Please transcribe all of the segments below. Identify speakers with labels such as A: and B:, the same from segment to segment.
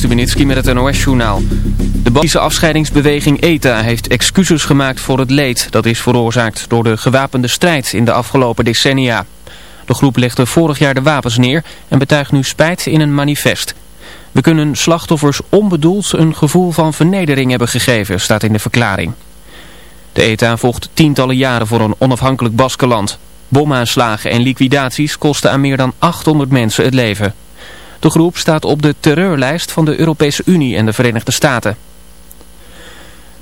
A: Stubenitski met het NOS-journaal. De Belgische afscheidingsbeweging ETA heeft excuses gemaakt voor het leed... dat is veroorzaakt door de gewapende strijd in de afgelopen decennia. De groep legde vorig jaar de wapens neer en betuigt nu spijt in een manifest. We kunnen slachtoffers onbedoeld een gevoel van vernedering hebben gegeven, staat in de verklaring. De ETA volgt tientallen jaren voor een onafhankelijk Baskeland. Bomaanslagen en liquidaties kosten aan meer dan 800 mensen het leven. De groep staat op de terreurlijst van de Europese Unie en de Verenigde Staten.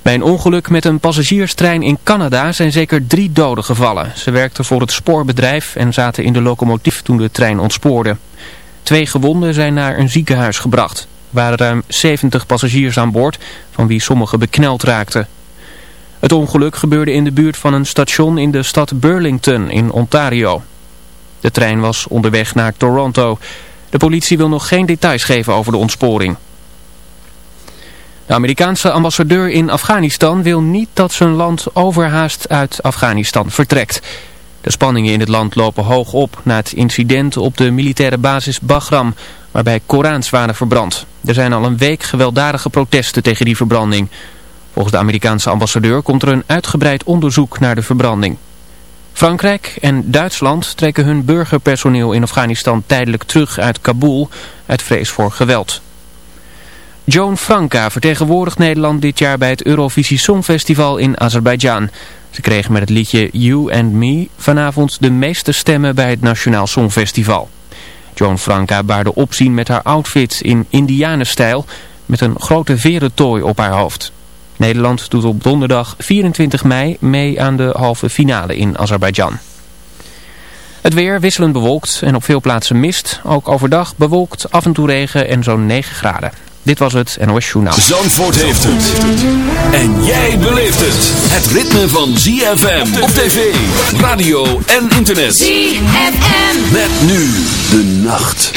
A: Bij een ongeluk met een passagierstrein in Canada zijn zeker drie doden gevallen. Ze werkten voor het spoorbedrijf en zaten in de locomotief toen de trein ontspoorde. Twee gewonden zijn naar een ziekenhuis gebracht. Er waren ruim 70 passagiers aan boord, van wie sommigen bekneld raakten. Het ongeluk gebeurde in de buurt van een station in de stad Burlington in Ontario. De trein was onderweg naar Toronto. De politie wil nog geen details geven over de ontsporing. De Amerikaanse ambassadeur in Afghanistan wil niet dat zijn land overhaast uit Afghanistan vertrekt. De spanningen in het land lopen hoog op na het incident op de militaire basis Bagram, waarbij Korans waren verbrand. Er zijn al een week gewelddadige protesten tegen die verbranding. Volgens de Amerikaanse ambassadeur komt er een uitgebreid onderzoek naar de verbranding. Frankrijk en Duitsland trekken hun burgerpersoneel in Afghanistan tijdelijk terug uit Kabul uit vrees voor geweld. Joan Franka vertegenwoordigt Nederland dit jaar bij het Eurovisie Songfestival in Azerbeidzjan. Ze kreeg met het liedje You and Me vanavond de meeste stemmen bij het Nationaal Songfestival. Joan Franka baarde opzien met haar outfit in indianenstijl met een grote verentooi op haar hoofd. Nederland doet op donderdag 24 mei mee aan de halve finale in Azerbeidzjan. Het weer wisselend bewolkt en op veel plaatsen mist. Ook overdag bewolkt, af en toe regen en zo'n 9 graden. Dit was het NOS Journaal.
B: Zandvoort heeft het. En jij beleeft het. Het ritme van ZFM op tv, radio en internet.
C: ZFM.
B: Met nu de nacht.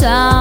D: sound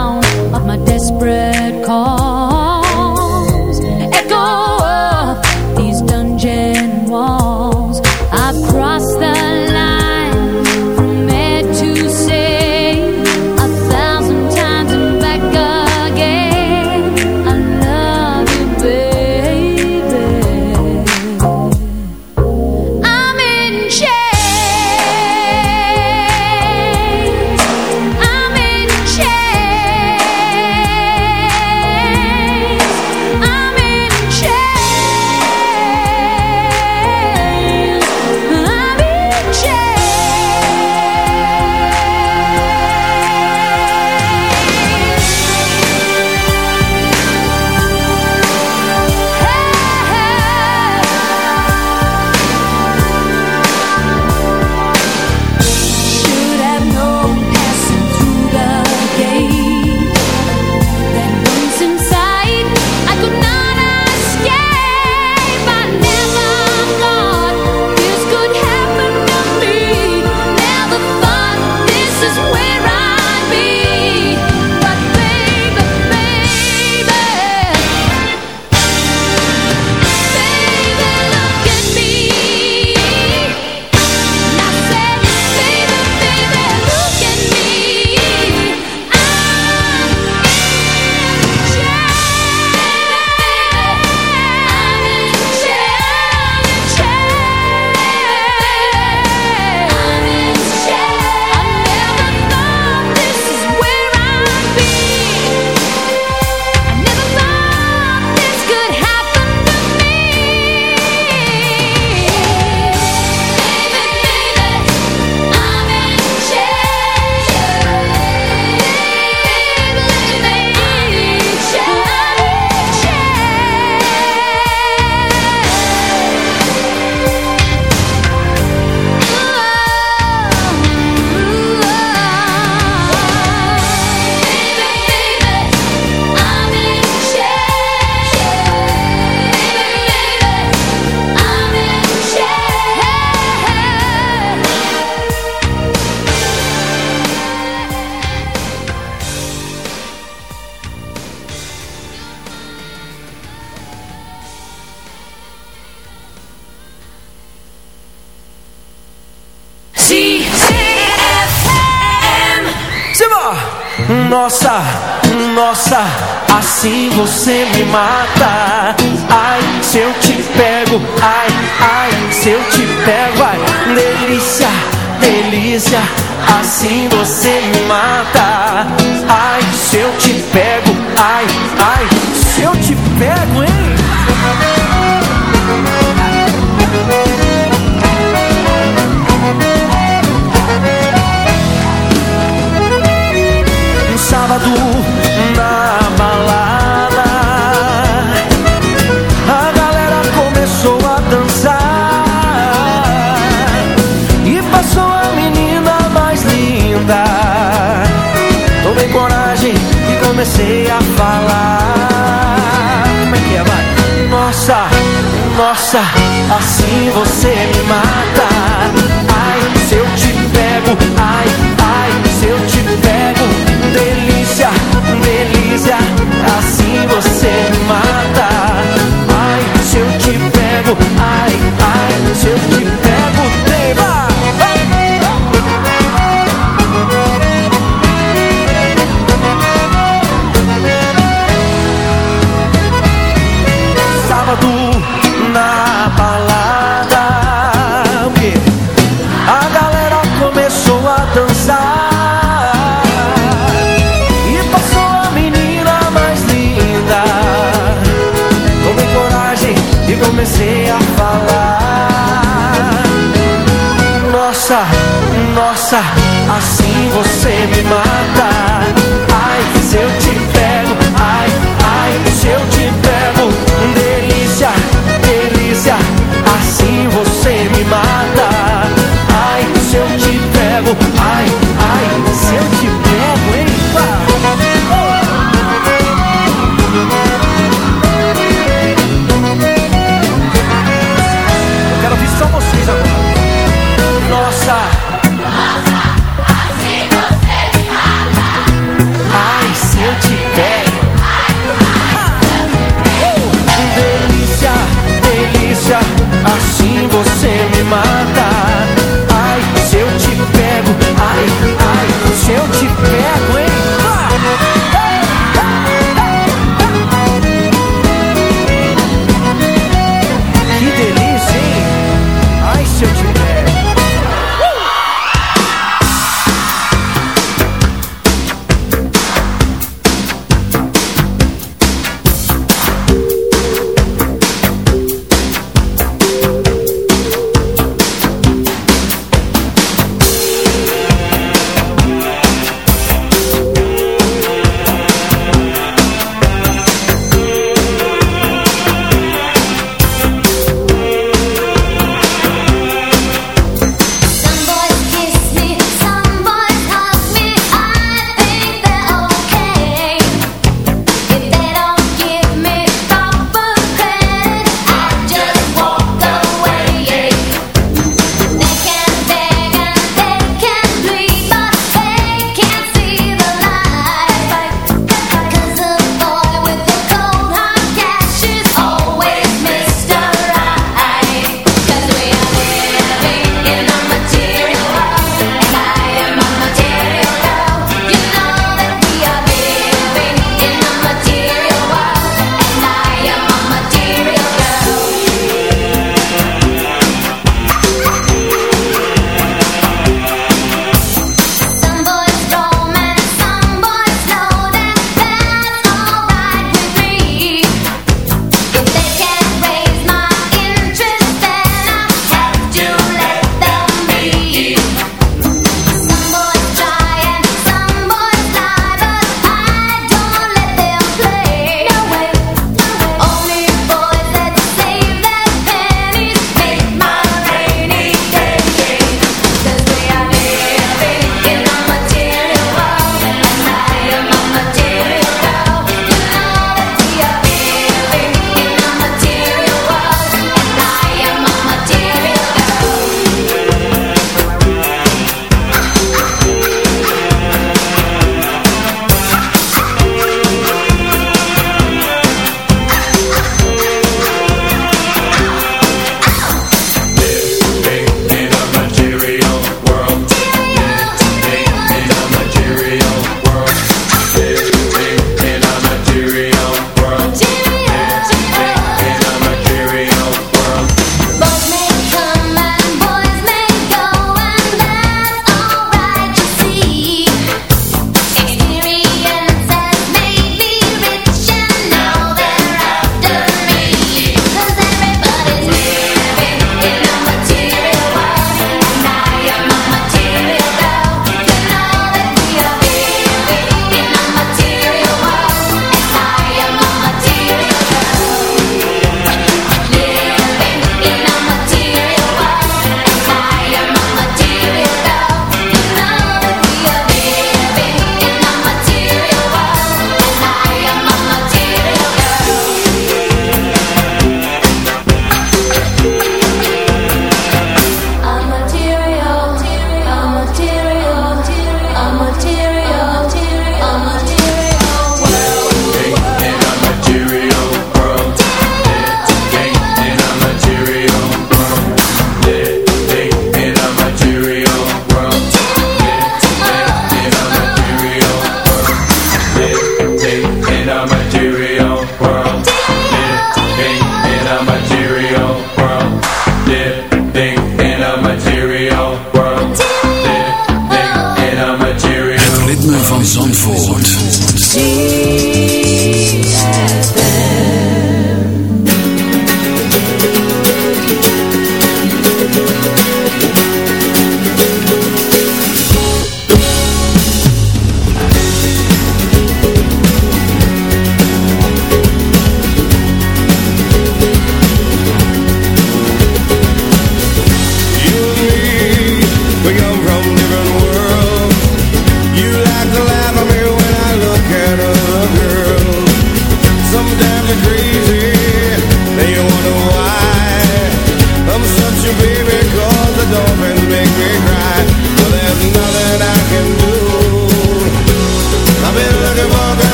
A: sábado na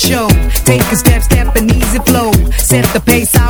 E: show. Take a step, step and easy flow. Set the pace
D: out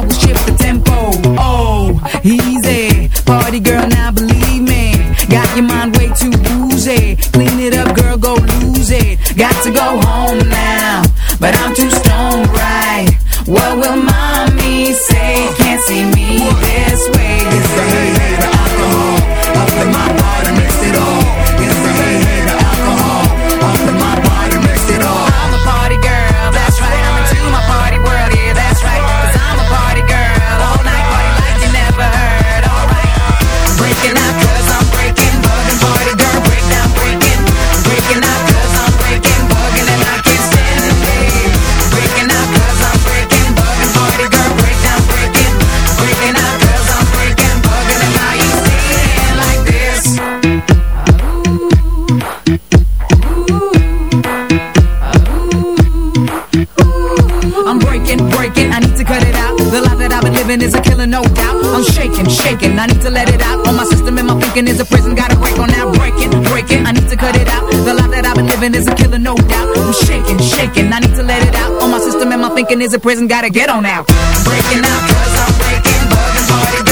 D: faking. I
E: need to let it out. All my system and my thinking is a prison. Gotta break on out, break it, break it. I need to cut it out. The life that I've been living is a killer, no doubt. I'm shaking, shaking. I need to let it out. All my system and my thinking is a prison. Gotta get on out.
D: Breaking out, cause I'm breaking. Bugging, party,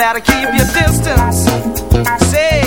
E: better keep your distance. Say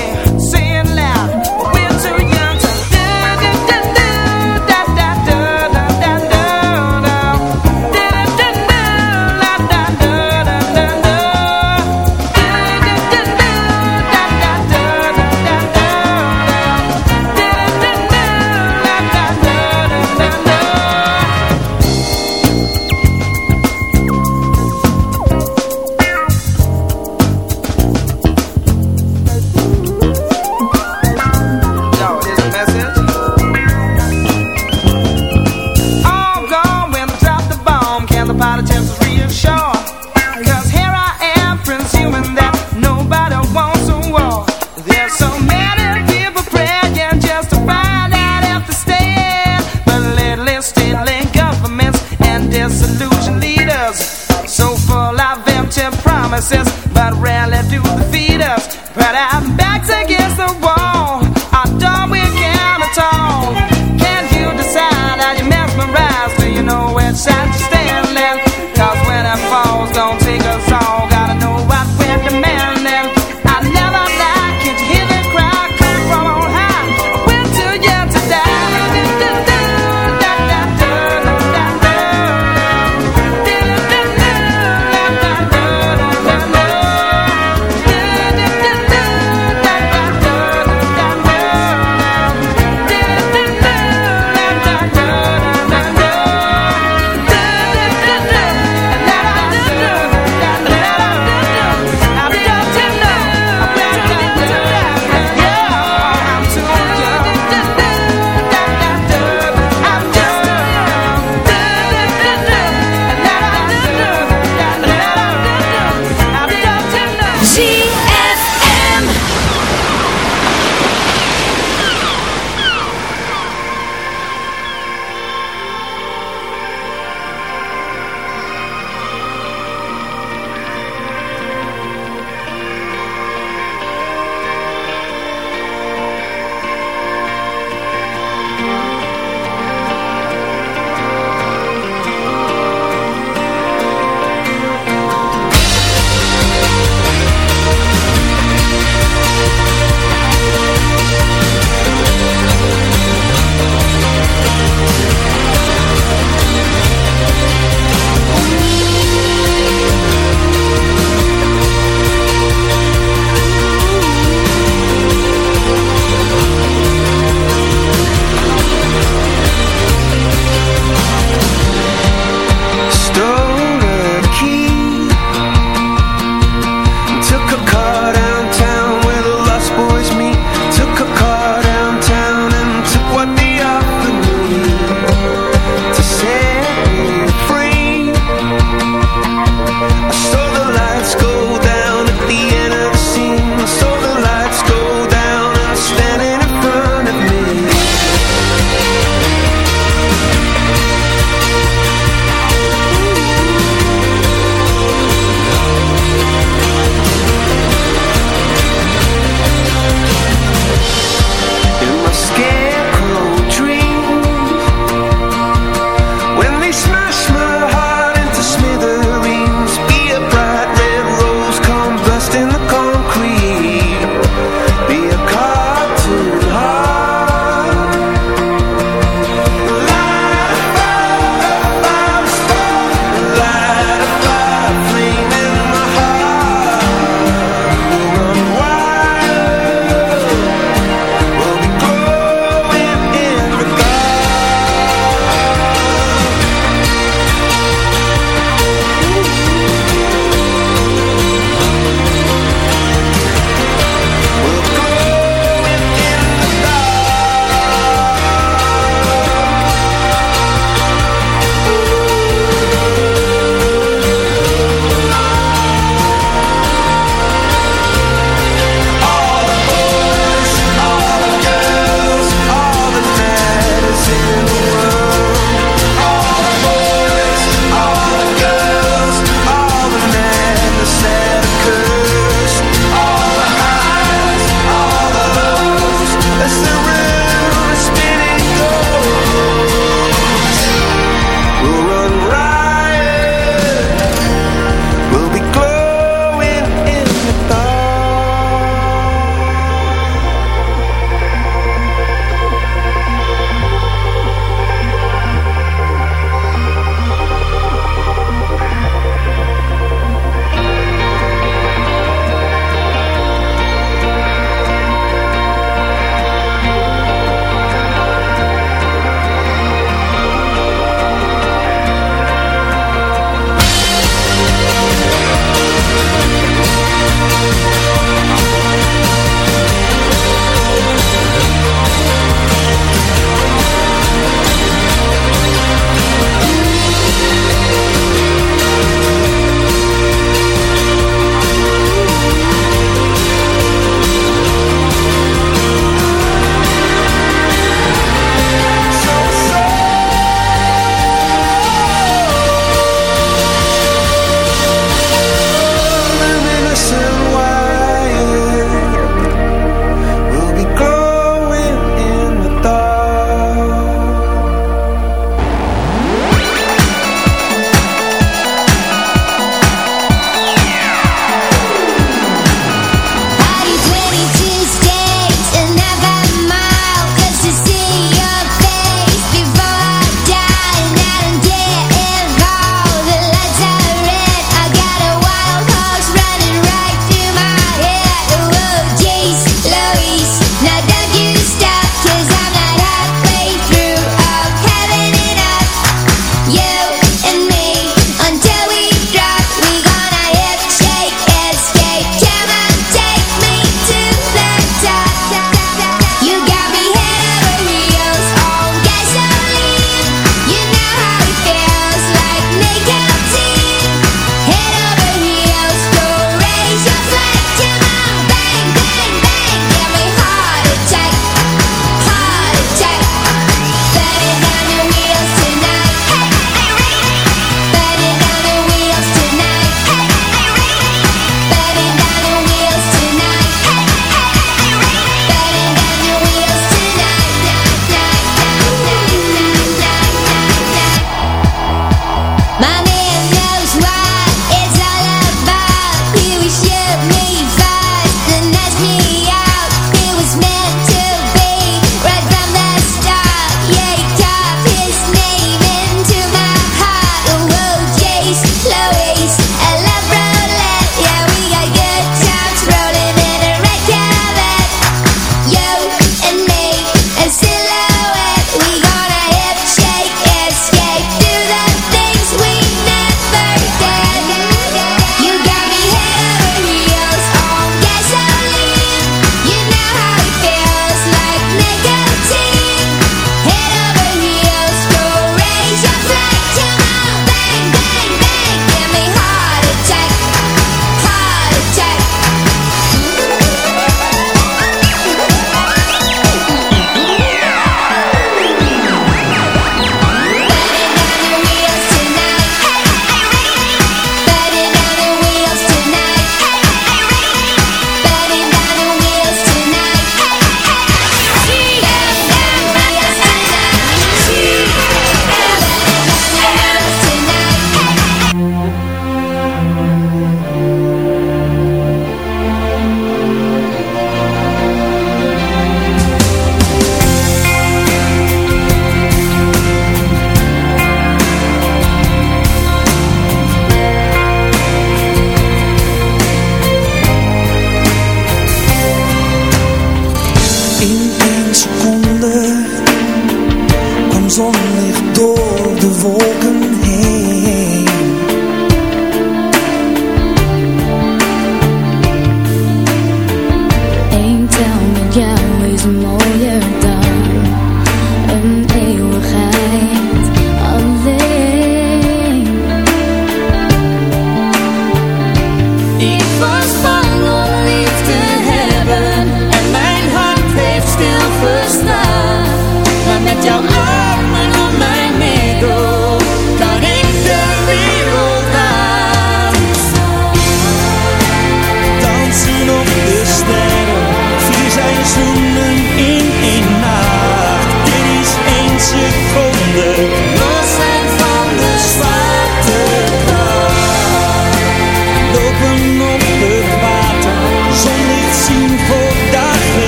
E: you
C: is